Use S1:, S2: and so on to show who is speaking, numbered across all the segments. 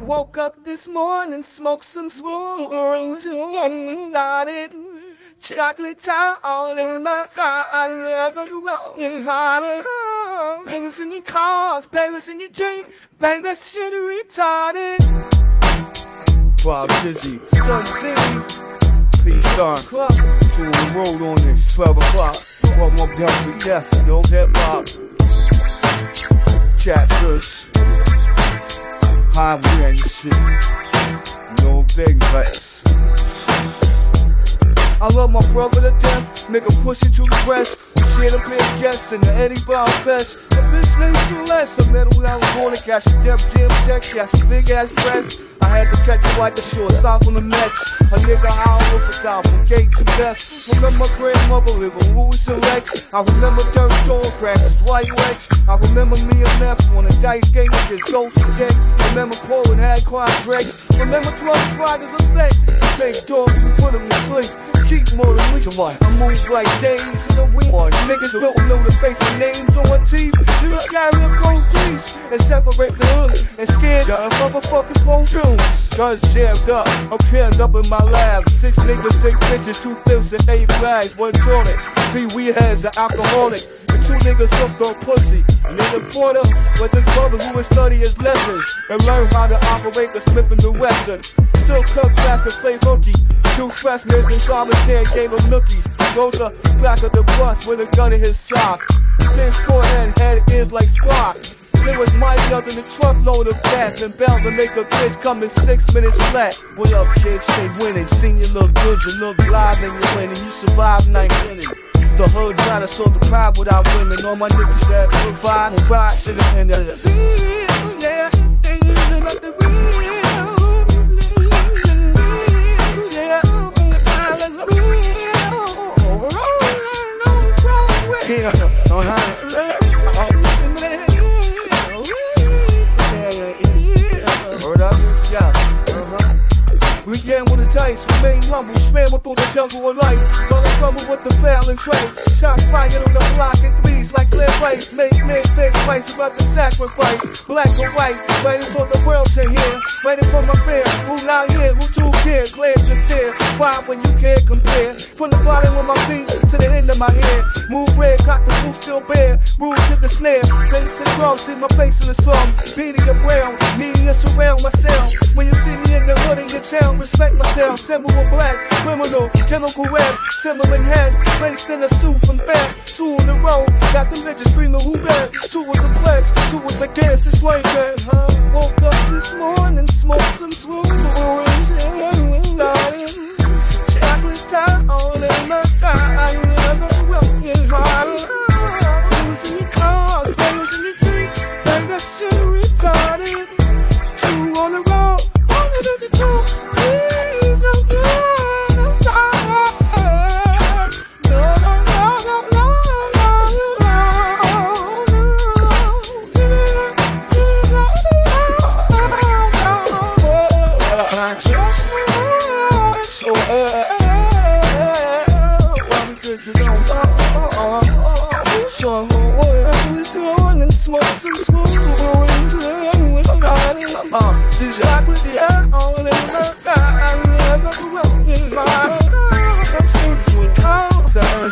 S1: Woke up this morning, smoked some swoons, and started. Chocolate all in my car, I never going harder. Bangers in your cars, bangers in your dream, bang that shit retarded. Bob Dizzy, Sun City, Peace Star, to the road on this 12 o'clock. What more death with death, no hip hop. Chapters, highway and shit. No big place. I love my brother to death, make him push it to the breast. Share the big guests in the Eddie Brown fest. Bitch named Celeste, a metal alcoholic, got she deaf jam tech, got she big ass breasts. I had to catch her like the shore, stop on the Mets. A nigga all over town, from gate to best. Remember my grandmother living, who was select. I remember dirt store crashes, white wax. I remember me and Neff on a dice game with his ghost deck. Remember Paul and had quad breaks. Remember drug riders effect. Big dogs, we put them to sleep. Keep more than we can watch. I move like days in the wind. Niggas don't know the face of names on my teeth. You carry a cold crease and separate the hood and scared the motherfucking phone tunes. Guns jammed up, I'm jammed up in my lab. Six niggas, six bitches, two fifths and eight flags, one toilet. Three weed heads, an alcoholic. And two niggas hooked on pussy. The porter was his brother who would study his lessons and learn how to operate the Smith and the Wesson. Still cook back and play hooky. Two freshmen in solitaire gave him nookies. Goes the back of the bus with a gun in his sock. Thin forehead, head is like Spock. There was up in the truckload of gas and bound to make a bitch come in six minutes flat. What up, kids? Stay winning. Seen you look good, you look live and you're winning. You survived and I ain't winning. The hood try to solve the crowd without women. All my niggas that provide and ride to the end of the yeah, Yeah, on yeah. Uh-huh. We get with the dice, remain humble, spam through the jungle of life. While I trouble with the failing trade. Shots fired on the block in threes like clear place. Make men think twice about the sacrifice. Black or white, waiting for the world to hear. Waiting for my fear. Who not here, who too care? Glad when you can't compare? From the bottom of my feet to the end of my head. Move red, cock the boot still bare. Rules hit the snare. Face and drums, see my face in the slum. Beating the brown, media surround myself. When you see me in the hood in your town, respect myself. Symbol of black, criminal, chemical red, similar head, placed in a suit from back. Two in the row, got them bitches screaming who bad. Two was the flex, two was the gas, it's like that, huh? Woke up this morning, smoked some swoons,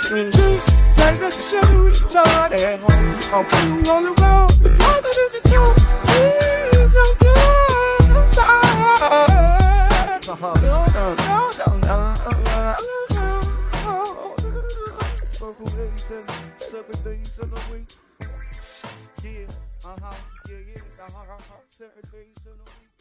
S1: don't get inside. No, no, no, no, no. Circle days and seven days in a week. Yeah, uh huh, yeah, yeah, uh huh, uh huh, seven days in a week.